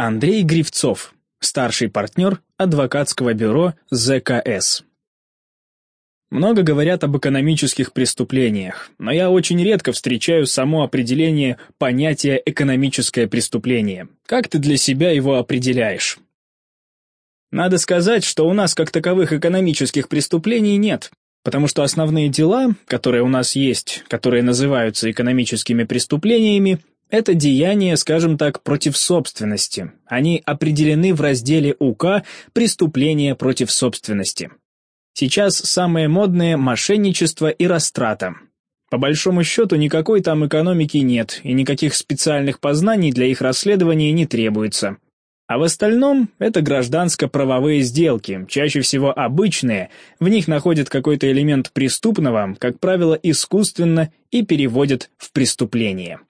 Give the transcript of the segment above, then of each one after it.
Андрей Гривцов, старший партнер адвокатского бюро ЗКС. Много говорят об экономических преступлениях, но я очень редко встречаю само определение понятия «экономическое преступление». Как ты для себя его определяешь? Надо сказать, что у нас как таковых экономических преступлений нет, потому что основные дела, которые у нас есть, которые называются экономическими преступлениями, это деяния, скажем так, против собственности. Они определены в разделе УК «Преступления против собственности». Сейчас самые модные – мошенничество и растрата. По большому счету никакой там экономики нет, и никаких специальных познаний для их расследования не требуется. А в остальном это гражданско-правовые сделки, чаще всего обычные, в них находят какой-то элемент преступного, как правило, искусственно и переводят в преступление.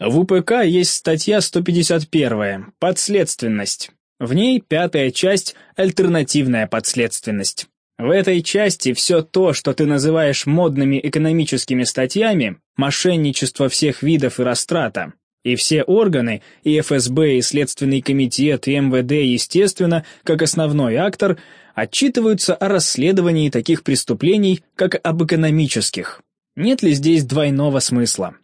В УПК есть статья 151 «Подследственность». В ней пятая часть «Альтернативная подследственность». В этой части все то, что ты называешь модными экономическими статьями, мошенничество всех видов и растрата, и все органы, и ФСБ, и Следственный комитет, и МВД, естественно, как основной актор, отчитываются о расследовании таких преступлений, как об экономических. Нет ли здесь двойного смысла?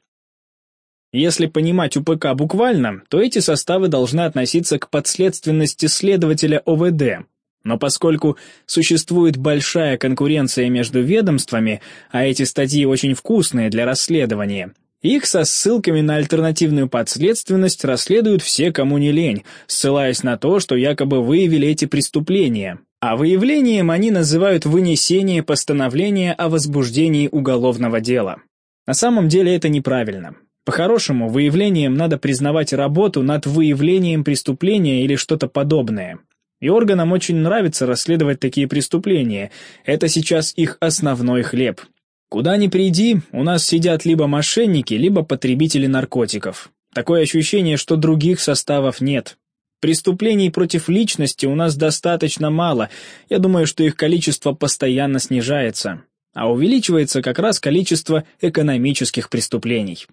Если понимать УПК буквально, то эти составы должны относиться к подследственности следователя ОВД. Но поскольку существует большая конкуренция между ведомствами, а эти статьи очень вкусные для расследования, их со ссылками на альтернативную подследственность расследуют все, кому не лень, ссылаясь на то, что якобы выявили эти преступления. А выявлением они называют вынесение постановления о возбуждении уголовного дела. На самом деле это неправильно. По-хорошему, выявлением надо признавать работу над выявлением преступления или что-то подобное. И органам очень нравится расследовать такие преступления. Это сейчас их основной хлеб. Куда ни приди, у нас сидят либо мошенники, либо потребители наркотиков. Такое ощущение, что других составов нет. Преступлений против личности у нас достаточно мало. Я думаю, что их количество постоянно снижается. А увеличивается как раз количество экономических преступлений.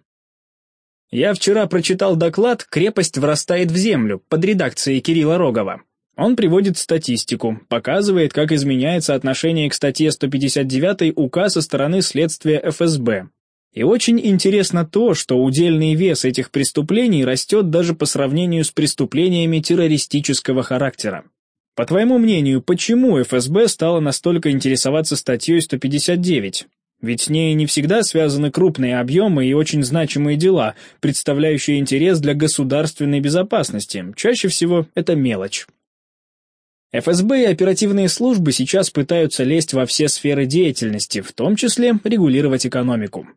Я вчера прочитал доклад «Крепость врастает в землю» под редакцией Кирилла Рогова. Он приводит статистику, показывает, как изменяется отношение к статье 159 УК со стороны следствия ФСБ. И очень интересно то, что удельный вес этих преступлений растет даже по сравнению с преступлениями террористического характера. По твоему мнению, почему ФСБ стало настолько интересоваться статьей 159? Ведь с ней не всегда связаны крупные объемы и очень значимые дела, представляющие интерес для государственной безопасности. Чаще всего это мелочь. ФСБ и оперативные службы сейчас пытаются лезть во все сферы деятельности, в том числе регулировать экономику.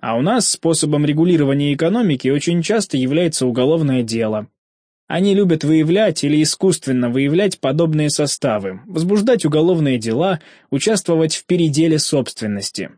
А у нас способом регулирования экономики очень часто является уголовное дело. Они любят выявлять или искусственно выявлять подобные составы, возбуждать уголовные дела, участвовать в переделе собственности.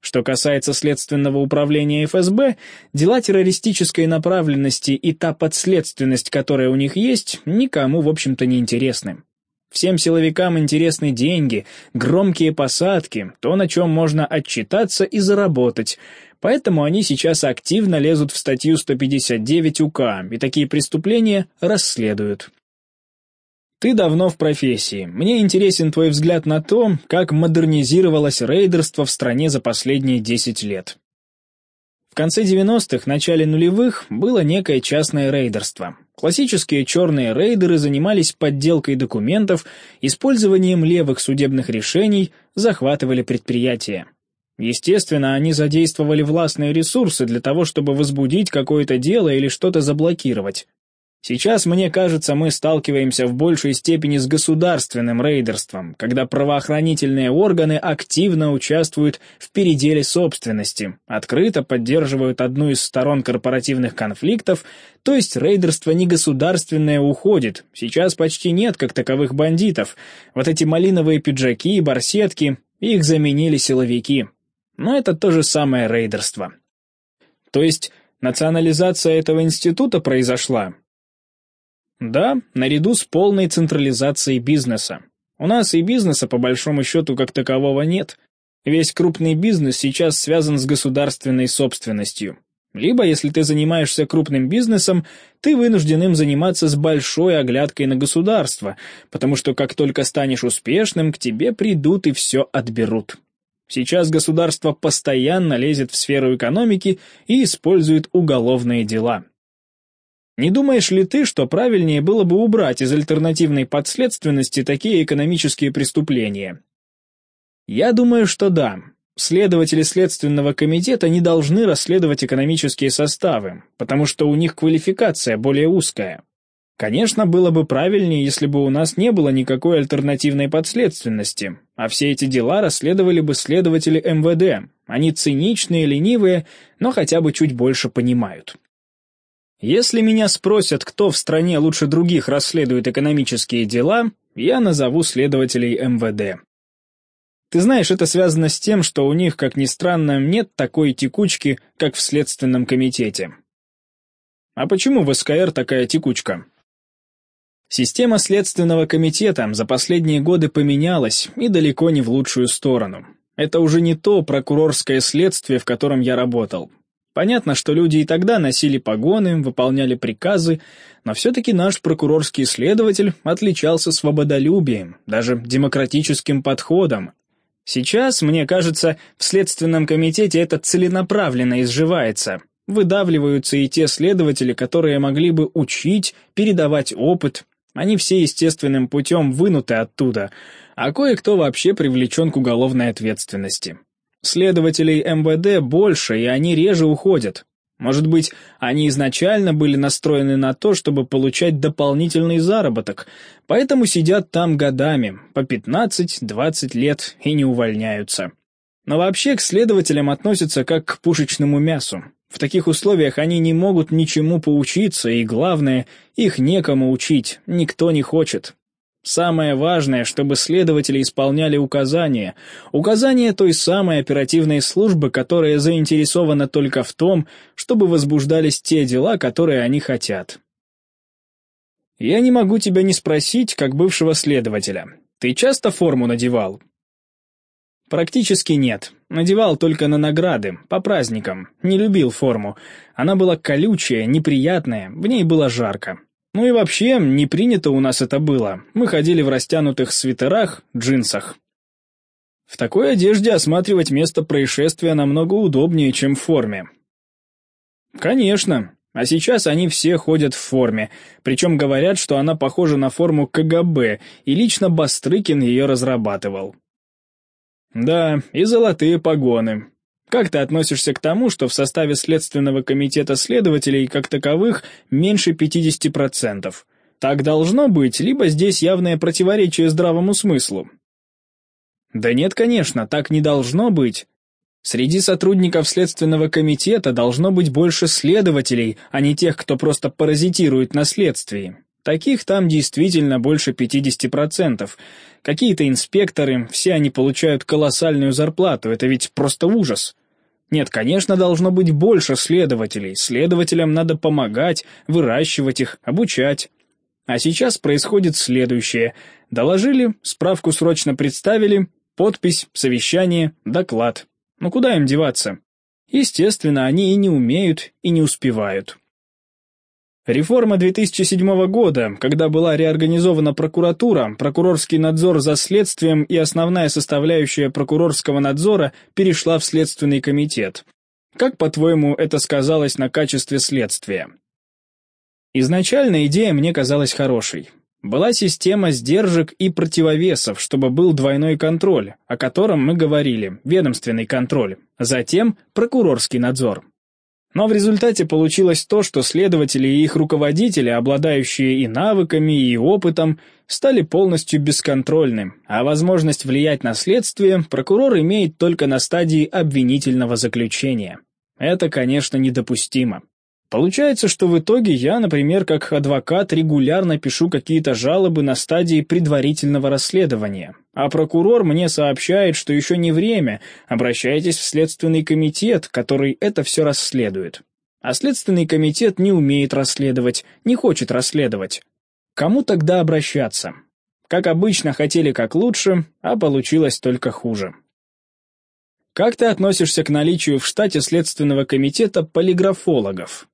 Что касается следственного управления ФСБ, дела террористической направленности и та подследственность, которая у них есть, никому, в общем-то, не интересны. Всем силовикам интересны деньги, громкие посадки, то, на чем можно отчитаться и заработать, поэтому они сейчас активно лезут в статью 159 УК и такие преступления расследуют. Ты давно в профессии. Мне интересен твой взгляд на то, как модернизировалось рейдерство в стране за последние 10 лет. В конце 90-х, начале нулевых было некое частное рейдерство. Классические черные рейдеры занимались подделкой документов, использованием левых судебных решений, захватывали предприятия. Естественно, они задействовали властные ресурсы для того, чтобы возбудить какое-то дело или что-то заблокировать. Сейчас, мне кажется, мы сталкиваемся в большей степени с государственным рейдерством, когда правоохранительные органы активно участвуют в переделе собственности, открыто поддерживают одну из сторон корпоративных конфликтов, то есть рейдерство негосударственное уходит, сейчас почти нет как таковых бандитов, вот эти малиновые пиджаки и барсетки, их заменили силовики. Но это то же самое рейдерство. То есть национализация этого института произошла, да, наряду с полной централизацией бизнеса. У нас и бизнеса, по большому счету, как такового нет. Весь крупный бизнес сейчас связан с государственной собственностью. Либо, если ты занимаешься крупным бизнесом, ты вынужден им заниматься с большой оглядкой на государство, потому что как только станешь успешным, к тебе придут и все отберут. Сейчас государство постоянно лезет в сферу экономики и использует уголовные дела. Не думаешь ли ты, что правильнее было бы убрать из альтернативной подследственности такие экономические преступления? Я думаю, что да. Следователи Следственного комитета не должны расследовать экономические составы, потому что у них квалификация более узкая. Конечно, было бы правильнее, если бы у нас не было никакой альтернативной подследственности, а все эти дела расследовали бы следователи МВД. Они циничные, ленивые, но хотя бы чуть больше понимают. Если меня спросят, кто в стране лучше других расследует экономические дела, я назову следователей МВД. Ты знаешь, это связано с тем, что у них, как ни странно, нет такой текучки, как в Следственном комитете. А почему в СКР такая текучка? Система Следственного комитета за последние годы поменялась и далеко не в лучшую сторону. Это уже не то прокурорское следствие, в котором я работал. Понятно, что люди и тогда носили погоны, выполняли приказы, но все-таки наш прокурорский следователь отличался свободолюбием, даже демократическим подходом. Сейчас, мне кажется, в Следственном комитете это целенаправленно изживается. Выдавливаются и те следователи, которые могли бы учить, передавать опыт. Они все естественным путем вынуты оттуда, а кое-кто вообще привлечен к уголовной ответственности. Следователей МВД больше, и они реже уходят. Может быть, они изначально были настроены на то, чтобы получать дополнительный заработок, поэтому сидят там годами, по 15-20 лет, и не увольняются. Но вообще к следователям относятся как к пушечному мясу. В таких условиях они не могут ничему поучиться, и главное, их некому учить, никто не хочет. Самое важное, чтобы следователи исполняли указания. Указания той самой оперативной службы, которая заинтересована только в том, чтобы возбуждались те дела, которые они хотят. Я не могу тебя не спросить, как бывшего следователя. Ты часто форму надевал? Практически нет. Надевал только на награды, по праздникам. Не любил форму. Она была колючая, неприятная, в ней было жарко. Ну и вообще, не принято у нас это было. Мы ходили в растянутых свитерах, джинсах. В такой одежде осматривать место происшествия намного удобнее, чем в форме. Конечно. А сейчас они все ходят в форме, причем говорят, что она похожа на форму КГБ, и лично Бастрыкин ее разрабатывал. Да, и золотые погоны. Как ты относишься к тому, что в составе Следственного комитета следователей как таковых меньше 50%? Так должно быть, либо здесь явное противоречие здравому смыслу? Да нет, конечно, так не должно быть. Среди сотрудников Следственного комитета должно быть больше следователей, а не тех, кто просто паразитирует на следствии. Таких там действительно больше 50%. Какие-то инспекторы, все они получают колоссальную зарплату, это ведь просто ужас. Нет, конечно, должно быть больше следователей. Следователям надо помогать, выращивать их, обучать. А сейчас происходит следующее. Доложили, справку срочно представили, подпись, совещание, доклад. Ну куда им деваться? Естественно, они и не умеют, и не успевают. Реформа 2007 года, когда была реорганизована прокуратура, прокурорский надзор за следствием и основная составляющая прокурорского надзора перешла в Следственный комитет. Как, по-твоему, это сказалось на качестве следствия? Изначально идея мне казалась хорошей. Была система сдержек и противовесов, чтобы был двойной контроль, о котором мы говорили, ведомственный контроль, затем прокурорский надзор. Но в результате получилось то, что следователи и их руководители, обладающие и навыками, и опытом, стали полностью бесконтрольны, а возможность влиять на следствие прокурор имеет только на стадии обвинительного заключения. Это, конечно, недопустимо. Получается, что в итоге я, например, как адвокат регулярно пишу какие-то жалобы на стадии предварительного расследования, а прокурор мне сообщает, что еще не время, обращайтесь в Следственный комитет, который это все расследует. А Следственный комитет не умеет расследовать, не хочет расследовать. Кому тогда обращаться? Как обычно, хотели как лучше, а получилось только хуже. Как ты относишься к наличию в штате Следственного комитета полиграфологов?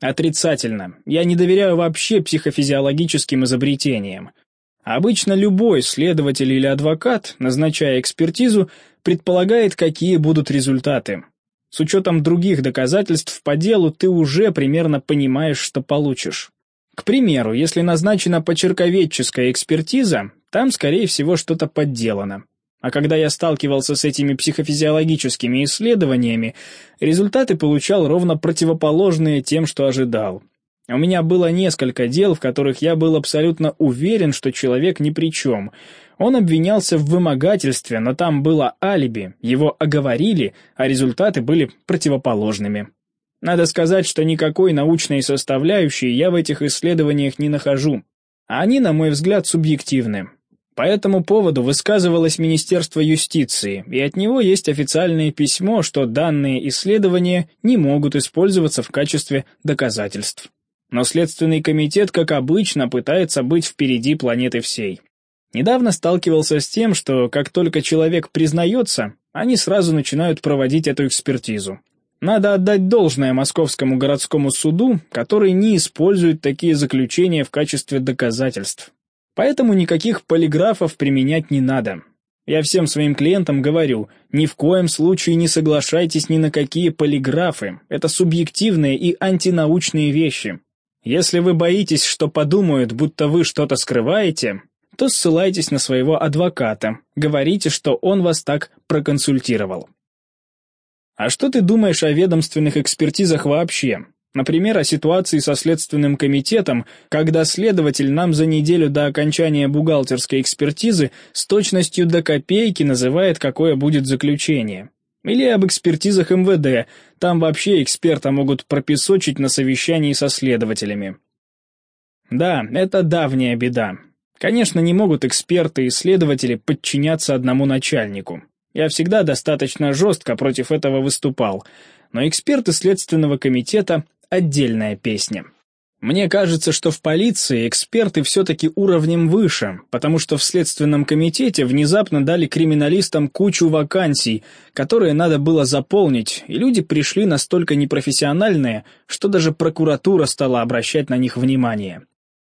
Отрицательно. Я не доверяю вообще психофизиологическим изобретениям. Обычно любой следователь или адвокат, назначая экспертизу, предполагает, какие будут результаты. С учетом других доказательств по делу ты уже примерно понимаешь, что получишь. К примеру, если назначена почерковедческая экспертиза, там, скорее всего, что-то подделано. А когда я сталкивался с этими психофизиологическими исследованиями, результаты получал ровно противоположные тем, что ожидал. У меня было несколько дел, в которых я был абсолютно уверен, что человек ни при чем. Он обвинялся в вымогательстве, но там было алиби, его оговорили, а результаты были противоположными. Надо сказать, что никакой научной составляющей я в этих исследованиях не нахожу. Они, на мой взгляд, субъективны. По этому поводу высказывалось Министерство юстиции, и от него есть официальное письмо, что данные исследования не могут использоваться в качестве доказательств. Но Следственный комитет, как обычно, пытается быть впереди планеты всей. Недавно сталкивался с тем, что как только человек признается, они сразу начинают проводить эту экспертизу. Надо отдать должное Московскому городскому суду, который не использует такие заключения в качестве доказательств. Поэтому никаких полиграфов применять не надо. Я всем своим клиентам говорю, ни в коем случае не соглашайтесь ни на какие полиграфы, это субъективные и антинаучные вещи. Если вы боитесь, что подумают, будто вы что-то скрываете, то ссылайтесь на своего адвоката, говорите, что он вас так проконсультировал. А что ты думаешь о ведомственных экспертизах вообще? Например, о ситуации со Следственным комитетом, когда следователь нам за неделю до окончания бухгалтерской экспертизы с точностью до копейки называет, какое будет заключение. Или об экспертизах МВД, там вообще эксперта могут пропесочить на совещании со следователями. Да, это давняя беда. Конечно, не могут эксперты и следователи подчиняться одному начальнику. Я всегда достаточно жестко против этого выступал, но эксперты Следственного комитета – отдельная песня. Мне кажется, что в полиции эксперты все-таки уровнем выше, потому что в Следственном комитете внезапно дали криминалистам кучу вакансий, которые надо было заполнить, и люди пришли настолько непрофессиональные, что даже прокуратура стала обращать на них внимание.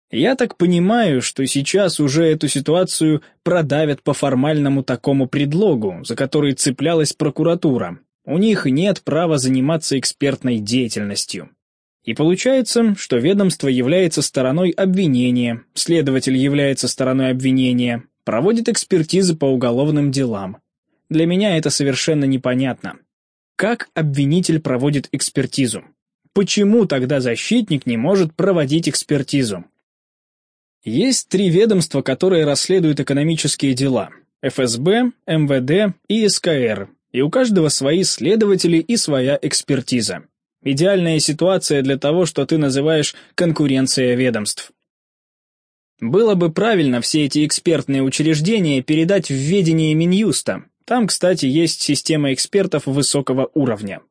Я так понимаю, что сейчас уже эту ситуацию продавят по формальному такому предлогу, за который цеплялась прокуратура. У них нет права заниматься экспертной деятельностью. И получается, что ведомство является стороной обвинения, следователь является стороной обвинения, проводит экспертизы по уголовным делам. Для меня это совершенно непонятно. Как обвинитель проводит экспертизу? Почему тогда защитник не может проводить экспертизу? Есть три ведомства, которые расследуют экономические дела – ФСБ, МВД и СКР, и у каждого свои следователи и своя экспертиза. Идеальная ситуация для того, что ты называешь конкуренция ведомств. Было бы правильно все эти экспертные учреждения передать в ведение Минюста. Там, кстати, есть система экспертов высокого уровня.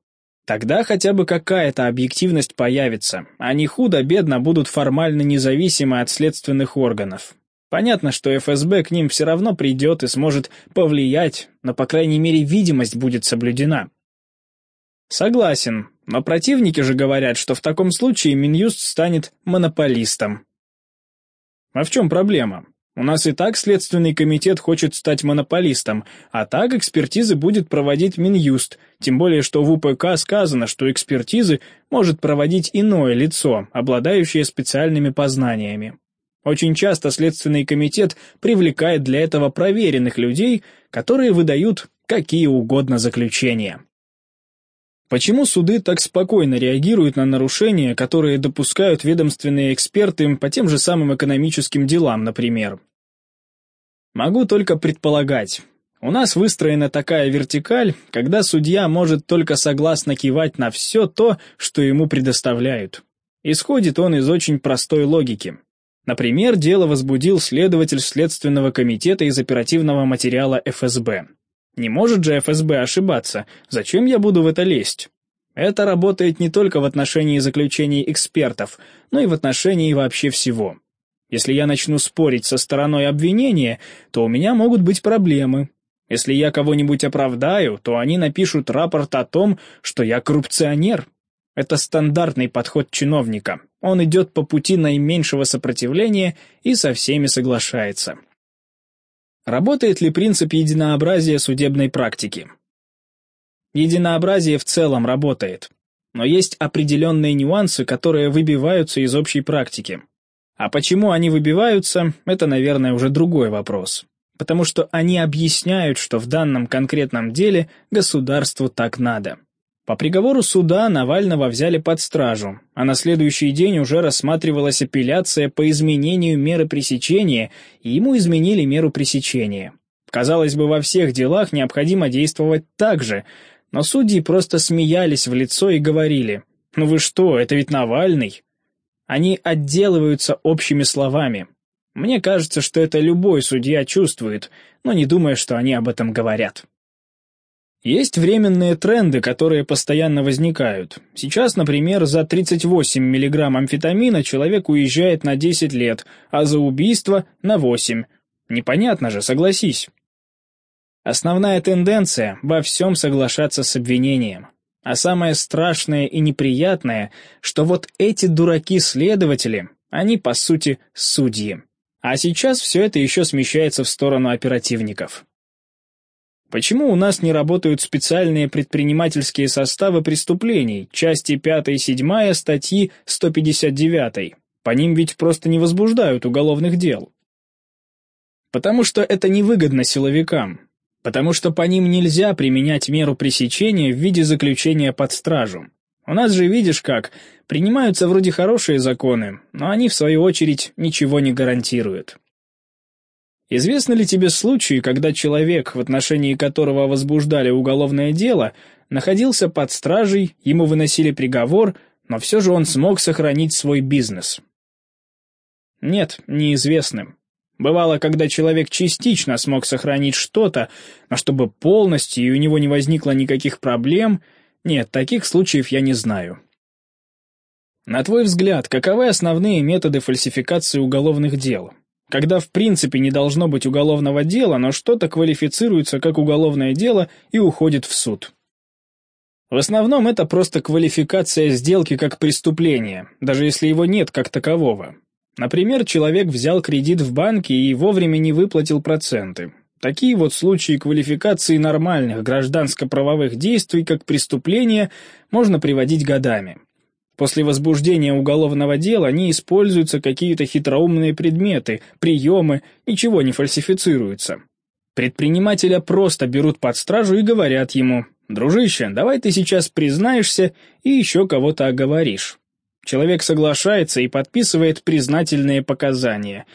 Тогда хотя бы какая-то объективность появится, не худо-бедно будут формально независимы от следственных органов. Понятно, что ФСБ к ним все равно придет и сможет повлиять, но, по крайней мере, видимость будет соблюдена. Согласен, но противники же говорят, что в таком случае Минюст станет монополистом. А в чем проблема? У нас и так Следственный комитет хочет стать монополистом, а так экспертизы будет проводить Минюст, тем более что в УПК сказано, что экспертизы может проводить иное лицо, обладающее специальными познаниями. Очень часто Следственный комитет привлекает для этого проверенных людей, которые выдают какие угодно заключения. Почему суды так спокойно реагируют на нарушения, которые допускают ведомственные эксперты по тем же самым экономическим делам, например? Могу только предполагать. У нас выстроена такая вертикаль, когда судья может только согласно кивать на все то, что ему предоставляют. Исходит он из очень простой логики. Например, дело возбудил следователь Следственного комитета из оперативного материала ФСБ. Не может же ФСБ ошибаться, зачем я буду в это лезть? Это работает не только в отношении заключений экспертов, но и в отношении вообще всего. Если я начну спорить со стороной обвинения, то у меня могут быть проблемы. Если я кого-нибудь оправдаю, то они напишут рапорт о том, что я коррупционер. Это стандартный подход чиновника. Он идет по пути наименьшего сопротивления и со всеми соглашается. Работает ли принцип единообразия судебной практики? Единообразие в целом работает, но есть определенные нюансы, которые выбиваются из общей практики. А почему они выбиваются, это, наверное, уже другой вопрос. Потому что они объясняют, что в данном конкретном деле государству так надо. По приговору суда Навального взяли под стражу, а на следующий день уже рассматривалась апелляция по изменению меры пресечения, и ему изменили меру пресечения. Казалось бы, во всех делах необходимо действовать так же, но судьи просто смеялись в лицо и говорили, «Ну вы что, это ведь Навальный!» Они отделываются общими словами. Мне кажется, что это любой судья чувствует, но не думаю, что они об этом говорят. Есть временные тренды, которые постоянно возникают. Сейчас, например, за 38 мг амфетамина человек уезжает на 10 лет, а за убийство — на 8. Непонятно же, согласись. Основная тенденция — во всем соглашаться с обвинением. А самое страшное и неприятное, что вот эти дураки-следователи, они, по сути, судьи. А сейчас все это еще смещается в сторону оперативников. Почему у нас не работают специальные предпринимательские составы преступлений, части 5 и 7 статьи 159? По ним ведь просто не возбуждают уголовных дел. Потому что это невыгодно силовикам. Потому что по ним нельзя применять меру пресечения в виде заключения под стражу. У нас же видишь как, принимаются вроде хорошие законы, но они в свою очередь ничего не гарантируют. Известны ли тебе случаи, когда человек, в отношении которого возбуждали уголовное дело, находился под стражей, ему выносили приговор, но все же он смог сохранить свой бизнес? Нет, неизвестным. Бывало, когда человек частично смог сохранить что-то, но чтобы полностью и у него не возникло никаких проблем, нет, таких случаев я не знаю. На твой взгляд, каковы основные методы фальсификации уголовных дел? Когда в принципе не должно быть уголовного дела, но что-то квалифицируется как уголовное дело и уходит в суд. В основном это просто квалификация сделки как преступления, даже если его нет как такового. Например, человек взял кредит в банке и вовремя не выплатил проценты. Такие вот случаи квалификации нормальных гражданско-правовых действий как преступления можно приводить годами. После возбуждения уголовного дела не используются какие-то хитроумные предметы, приемы, ничего не фальсифицируется. Предпринимателя просто берут под стражу и говорят ему, «Дружище, давай ты сейчас признаешься и еще кого-то оговоришь». Человек соглашается и подписывает признательные показания.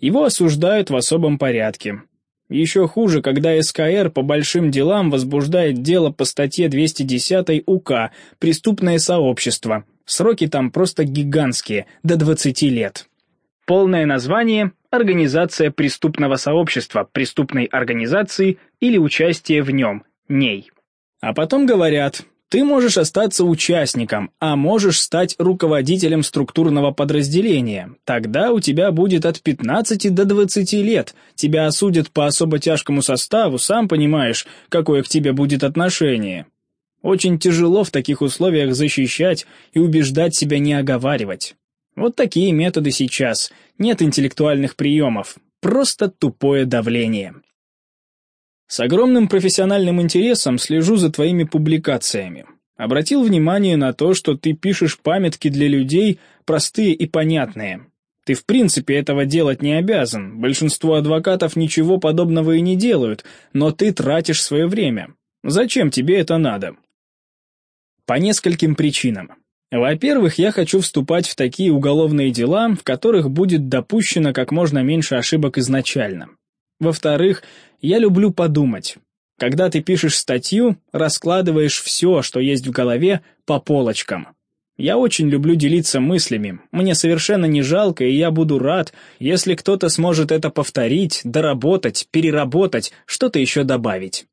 Его осуждают в особом порядке. Еще хуже, когда СКР по большим делам возбуждает дело по статье 210 УК «Преступное сообщество», Сроки там просто гигантские, до 20 лет. Полное название – Организация преступного сообщества, преступной организации или участие в нем, ней. А потом говорят, ты можешь остаться участником, а можешь стать руководителем структурного подразделения. Тогда у тебя будет от 15 до 20 лет. Тебя осудят по особо тяжкому составу, сам понимаешь, какое к тебе будет отношение. Очень тяжело в таких условиях защищать и убеждать себя не оговаривать. Вот такие методы сейчас. Нет интеллектуальных приемов. Просто тупое давление. С огромным профессиональным интересом слежу за твоими публикациями. Обратил внимание на то, что ты пишешь памятки для людей, простые и понятные. Ты в принципе этого делать не обязан, большинство адвокатов ничего подобного и не делают, но ты тратишь свое время. Зачем тебе это надо? По нескольким причинам. Во-первых, я хочу вступать в такие уголовные дела, в которых будет допущено как можно меньше ошибок изначально. Во-вторых, я люблю подумать. Когда ты пишешь статью, раскладываешь все, что есть в голове, по полочкам. Я очень люблю делиться мыслями, мне совершенно не жалко, и я буду рад, если кто-то сможет это повторить, доработать, переработать, что-то еще добавить.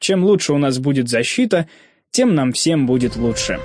Чем лучше у нас будет защита, тем нам всем будет лучше.